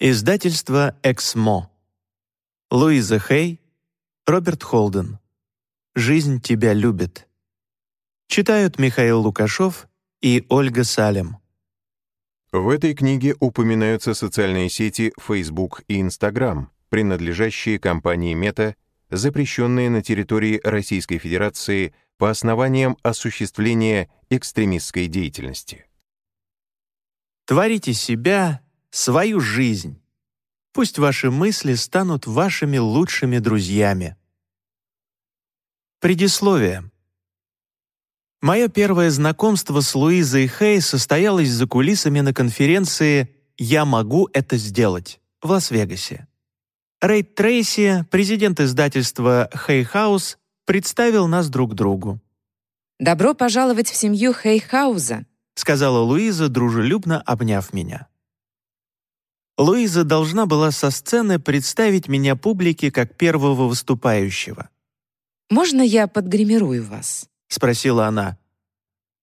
Издательство «Эксмо». Луиза Хей, Роберт Холден. «Жизнь тебя любит». Читают Михаил Лукашов и Ольга Салем. В этой книге упоминаются социальные сети Facebook и Instagram, принадлежащие компании Meta, запрещенные на территории Российской Федерации по основаниям осуществления экстремистской деятельности. Творите себя, свою жизнь. Пусть ваши мысли станут вашими лучшими друзьями. Предисловие. Мое первое знакомство с Луизой Хей состоялось за кулисами на конференции «Я могу это сделать» в Лас-Вегасе. Рейд Трейси, президент издательства «Хей Хаус», представил нас друг другу. «Добро пожаловать в семью Хейхауза», сказала Луиза, дружелюбно обняв меня. Луиза должна была со сцены представить меня публике как первого выступающего. «Можно я подгримирую вас?» — спросила она.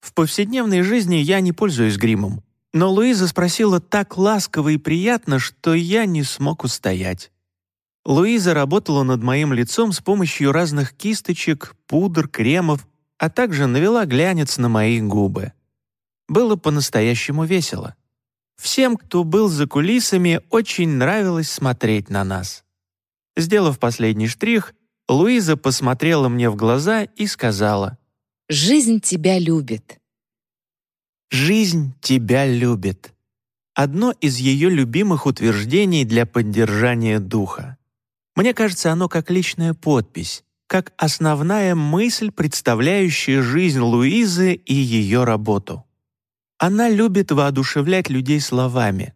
В повседневной жизни я не пользуюсь гримом, но Луиза спросила так ласково и приятно, что я не смог устоять. Луиза работала над моим лицом с помощью разных кисточек, пудр, кремов, а также навела глянец на мои губы. Было по-настоящему весело. Всем, кто был за кулисами, очень нравилось смотреть на нас. Сделав последний штрих, Луиза посмотрела мне в глаза и сказала «Жизнь тебя любит». «Жизнь тебя любит» — одно из ее любимых утверждений для поддержания духа. Мне кажется, оно как личная подпись, как основная мысль, представляющая жизнь Луизы и ее работу. Она любит воодушевлять людей словами.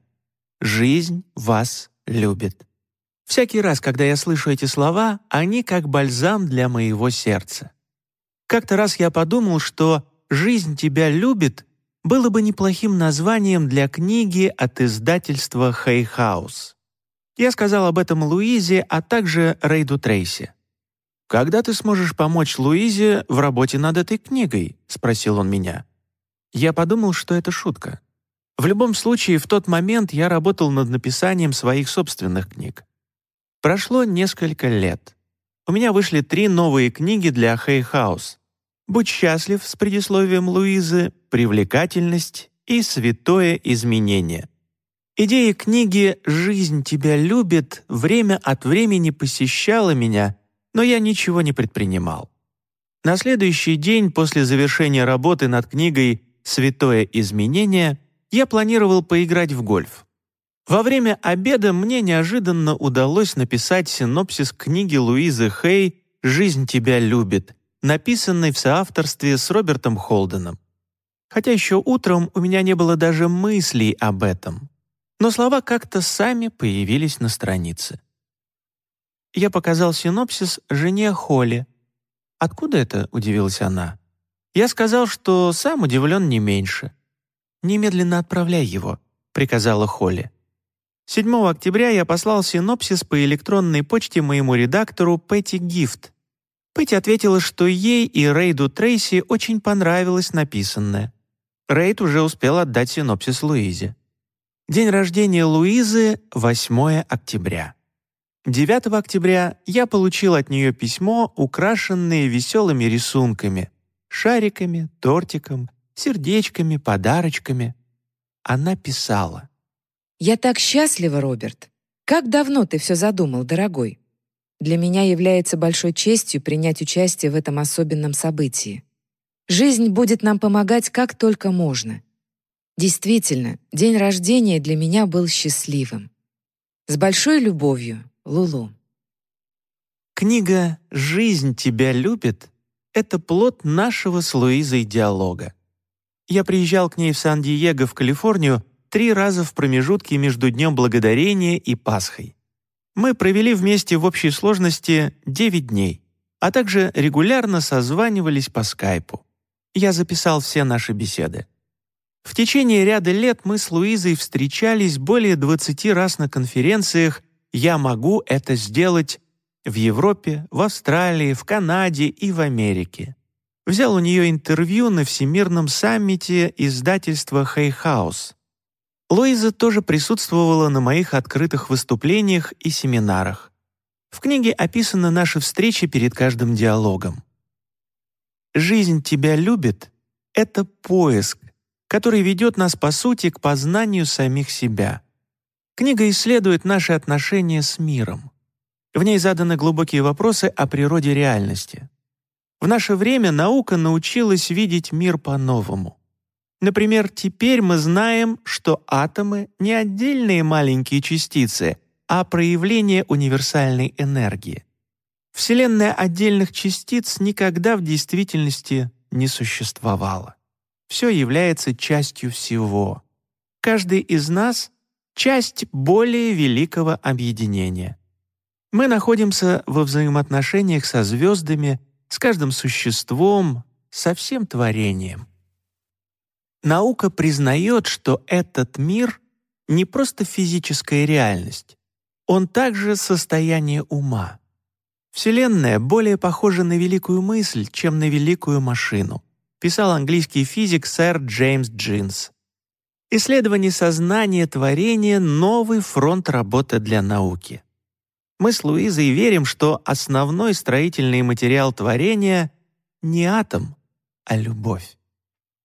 «Жизнь вас любит». Всякий раз, когда я слышу эти слова, они как бальзам для моего сердца. Как-то раз я подумал, что «Жизнь тебя любит» было бы неплохим названием для книги от издательства «Хейхаус». Я сказал об этом Луизе, а также Рейду Трейси. «Когда ты сможешь помочь Луизе в работе над этой книгой?» — спросил он меня. Я подумал, что это шутка. В любом случае, в тот момент я работал над написанием своих собственных книг. Прошло несколько лет. У меня вышли три новые книги для Хей Хаус. «Будь счастлив» с предисловием Луизы, «Привлекательность» и «Святое изменение». Идея книги «Жизнь тебя любит» время от времени посещала меня, но я ничего не предпринимал. На следующий день после завершения работы над книгой «Святое изменение», я планировал поиграть в гольф. Во время обеда мне неожиданно удалось написать синопсис книги Луизы Хей «Жизнь тебя любит», написанной в соавторстве с Робертом Холденом. Хотя еще утром у меня не было даже мыслей об этом. Но слова как-то сами появились на странице. Я показал синопсис жене Холли. «Откуда это?» — удивилась она. Я сказал, что сам удивлен не меньше. «Немедленно отправляй его», — приказала Холли. 7 октября я послал синопсис по электронной почте моему редактору Пэтти Гифт. Пэтти ответила, что ей и Рейду Трейси очень понравилось написанное. Рейд уже успел отдать синопсис Луизе. День рождения Луизы — 8 октября. 9 октября я получил от нее письмо, украшенное веселыми рисунками — шариками, тортиком, сердечками, подарочками. Она писала. «Я так счастлива, Роберт. Как давно ты все задумал, дорогой? Для меня является большой честью принять участие в этом особенном событии. Жизнь будет нам помогать как только можно. Действительно, день рождения для меня был счастливым. С большой любовью, Лулу. Книга «Жизнь тебя любит» это плод нашего с Луизой диалога. Я приезжал к ней в Сан-Диего, в Калифорнию, три раза в промежутке между Днем Благодарения и Пасхой. Мы провели вместе в общей сложности 9 дней, а также регулярно созванивались по скайпу. Я записал все наши беседы. В течение ряда лет мы с Луизой встречались более 20 раз на конференциях «Я могу это сделать» в Европе, в Австралии, в Канаде и в Америке. Взял у нее интервью на Всемирном саммите издательства «Хейхаус». Луиза тоже присутствовала на моих открытых выступлениях и семинарах. В книге описаны наши встречи перед каждым диалогом. «Жизнь тебя любит» — это поиск, который ведет нас, по сути, к познанию самих себя. Книга исследует наши отношения с миром. В ней заданы глубокие вопросы о природе реальности. В наше время наука научилась видеть мир по-новому. Например, теперь мы знаем, что атомы — не отдельные маленькие частицы, а проявление универсальной энергии. Вселенная отдельных частиц никогда в действительности не существовала. Все является частью всего. Каждый из нас — часть более великого объединения. Мы находимся во взаимоотношениях со звездами, с каждым существом, со всем творением. Наука признает, что этот мир не просто физическая реальность, он также состояние ума. Вселенная более похожа на великую мысль, чем на великую машину, писал английский физик сэр Джеймс Джинс. Исследование сознания творения — новый фронт работы для науки. Мы с Луизой верим, что основной строительный материал творения — не атом, а любовь.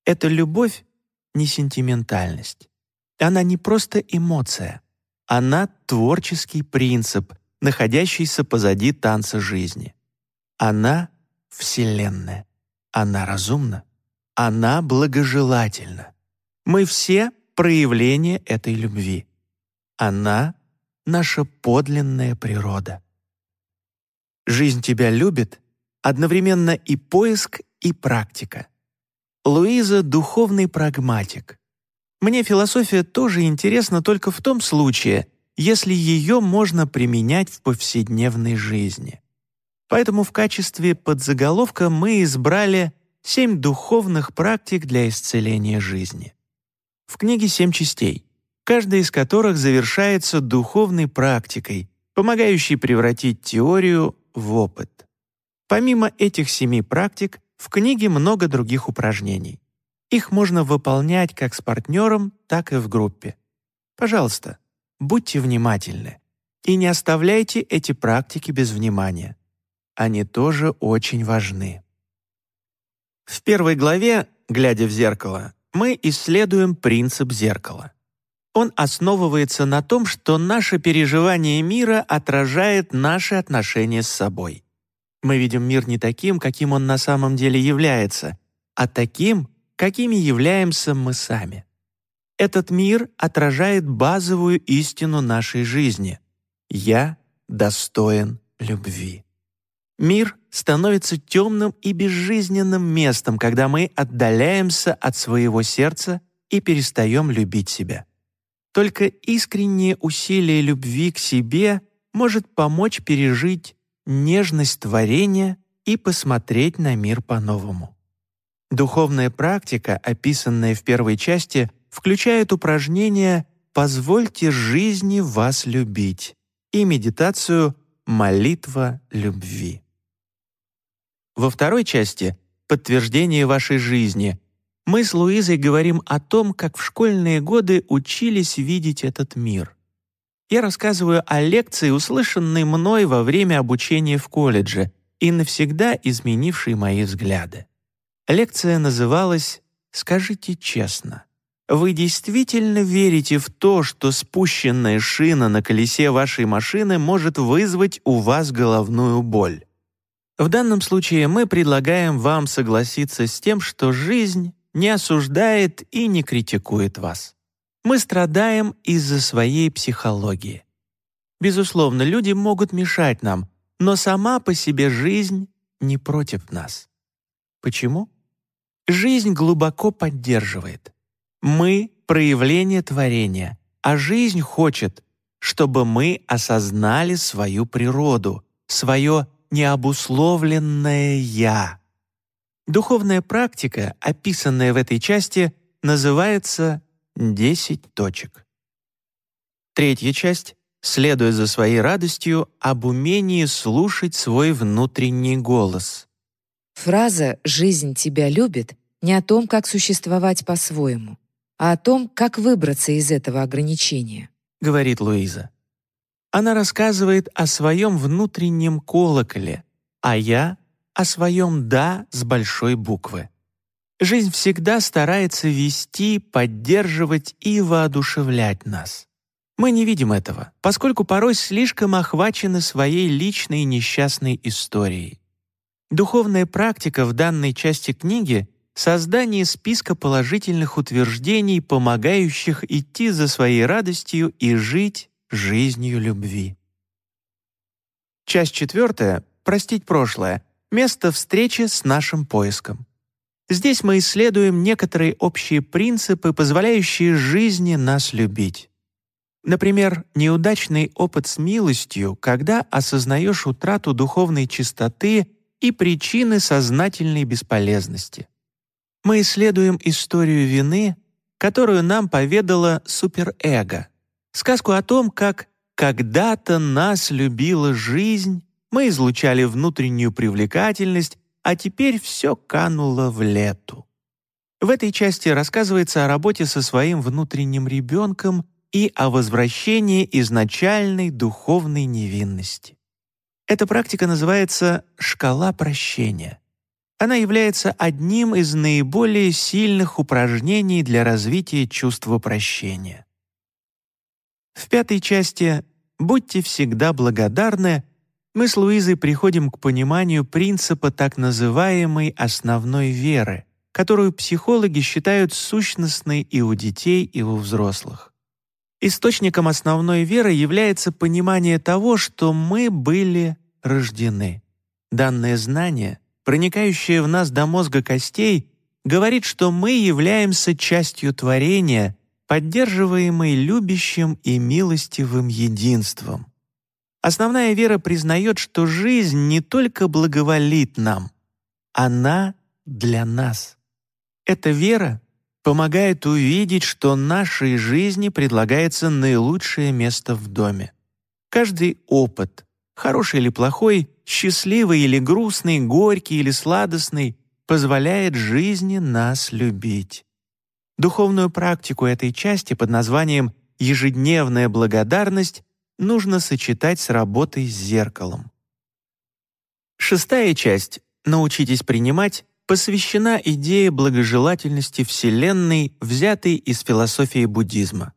Эта любовь — не сентиментальность. Она не просто эмоция. Она — творческий принцип, находящийся позади танца жизни. Она — Вселенная. Она разумна. Она благожелательна. Мы все — проявление этой любви. Она — наша подлинная природа. Жизнь тебя любит — одновременно и поиск, и практика. Луиза — духовный прагматик. Мне философия тоже интересна только в том случае, если ее можно применять в повседневной жизни. Поэтому в качестве подзаголовка мы избрали «Семь духовных практик для исцеления жизни». В книге семь частей, каждая из которых завершается духовной практикой, помогающей превратить теорию в опыт. Помимо этих семи практик, в книге много других упражнений. Их можно выполнять как с партнером, так и в группе. Пожалуйста, будьте внимательны и не оставляйте эти практики без внимания. Они тоже очень важны. В первой главе, глядя в зеркало, мы исследуем принцип зеркала. Он основывается на том, что наше переживание мира отражает наши отношения с собой. Мы видим мир не таким, каким он на самом деле является, а таким, какими являемся мы сами. Этот мир отражает базовую истину нашей жизни. «Я достоин любви». Мир становится темным и безжизненным местом, когда мы отдаляемся от своего сердца и перестаем любить себя. Только искреннее усилие любви к себе может помочь пережить нежность творения и посмотреть на мир по-новому. Духовная практика, описанная в первой части, включает упражнение «Позвольте жизни вас любить» и медитацию «Молитва любви». Во второй части «Подтверждение вашей жизни» мы с Луизой говорим о том, как в школьные годы учились видеть этот мир я рассказываю о лекции, услышанной мной во время обучения в колледже и навсегда изменившей мои взгляды. Лекция называлась «Скажите честно». Вы действительно верите в то, что спущенная шина на колесе вашей машины может вызвать у вас головную боль? В данном случае мы предлагаем вам согласиться с тем, что жизнь не осуждает и не критикует вас. Мы страдаем из-за своей психологии. Безусловно, люди могут мешать нам, но сама по себе жизнь не против нас. Почему? Жизнь глубоко поддерживает. Мы — проявление творения, а жизнь хочет, чтобы мы осознали свою природу, свое необусловленное «я». Духовная практика, описанная в этой части, называется Десять точек. Третья часть, следуя за своей радостью, об умении слушать свой внутренний голос. Фраза «жизнь тебя любит» не о том, как существовать по-своему. а о том, как выбраться из этого ограничения», — говорит Луиза. Она рассказывает о своем внутреннем колоколе, а я — о своем «да» с большой буквы. Жизнь всегда старается вести, поддерживать и воодушевлять нас. Мы не видим этого, поскольку порой слишком охвачены своей личной несчастной историей. Духовная практика в данной части книги — создание списка положительных утверждений, помогающих идти за своей радостью и жить жизнью любви. Часть четвертая — «Простить прошлое» — место встречи с нашим поиском. Здесь мы исследуем некоторые общие принципы, позволяющие жизни нас любить. Например, неудачный опыт с милостью, когда осознаешь утрату духовной чистоты и причины сознательной бесполезности. Мы исследуем историю вины, которую нам поведала суперэго, сказку о том, как когда-то нас любила жизнь, мы излучали внутреннюю привлекательность, а теперь все кануло в лету. В этой части рассказывается о работе со своим внутренним ребенком и о возвращении изначальной духовной невинности. Эта практика называется «шкала прощения». Она является одним из наиболее сильных упражнений для развития чувства прощения. В пятой части «Будьте всегда благодарны» мы с Луизой приходим к пониманию принципа так называемой основной веры, которую психологи считают сущностной и у детей, и у взрослых. Источником основной веры является понимание того, что мы были рождены. Данное знание, проникающее в нас до мозга костей, говорит, что мы являемся частью творения, поддерживаемой любящим и милостивым единством. Основная вера признает, что жизнь не только благоволит нам, она для нас. Эта вера помогает увидеть, что нашей жизни предлагается наилучшее место в доме. Каждый опыт, хороший или плохой, счастливый или грустный, горький или сладостный, позволяет жизни нас любить. Духовную практику этой части под названием «ежедневная благодарность» нужно сочетать с работой с зеркалом. Шестая часть «Научитесь принимать» посвящена идее благожелательности Вселенной, взятой из философии буддизма.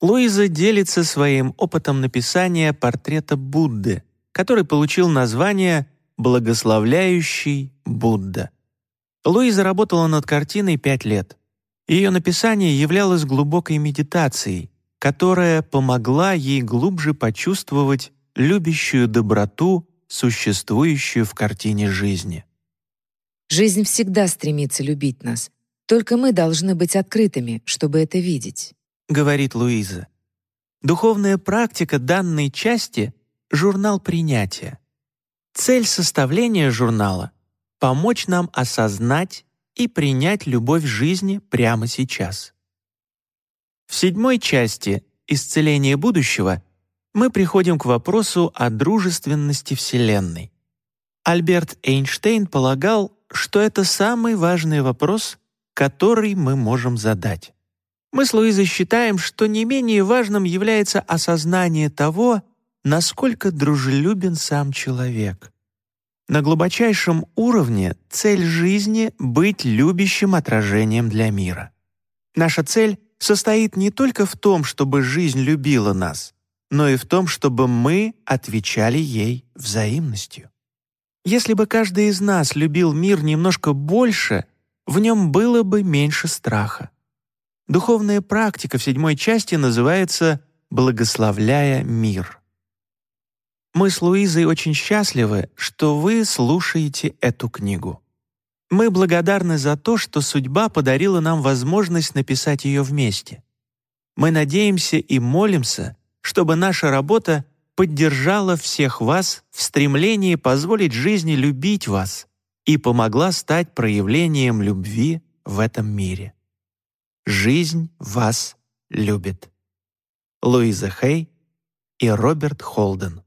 Луиза делится своим опытом написания портрета Будды, который получил название «Благословляющий Будда». Луиза работала над картиной пять лет. Ее написание являлось глубокой медитацией, которая помогла ей глубже почувствовать любящую доброту, существующую в картине жизни. Жизнь всегда стремится любить нас, только мы должны быть открытыми, чтобы это видеть», — говорит Луиза. Духовная практика данной части — журнал принятия. Цель составления журнала — помочь нам осознать и принять любовь жизни прямо сейчас. Седьмой части «Исцеление будущего» мы приходим к вопросу о дружественности Вселенной. Альберт Эйнштейн полагал, что это самый важный вопрос, который мы можем задать. Мы с Луизой считаем, что не менее важным является осознание того, насколько дружелюбен сам человек. На глубочайшем уровне цель жизни — быть любящим отражением для мира. Наша цель состоит не только в том, чтобы жизнь любила нас, но и в том, чтобы мы отвечали ей взаимностью. Если бы каждый из нас любил мир немножко больше, в нем было бы меньше страха. Духовная практика в седьмой части называется «Благословляя мир». Мы с Луизой очень счастливы, что вы слушаете эту книгу. Мы благодарны за то, что судьба подарила нам возможность написать ее вместе. Мы надеемся и молимся, чтобы наша работа поддержала всех вас в стремлении позволить жизни любить вас и помогла стать проявлением любви в этом мире. Жизнь вас любит. Луиза Хей и Роберт Холден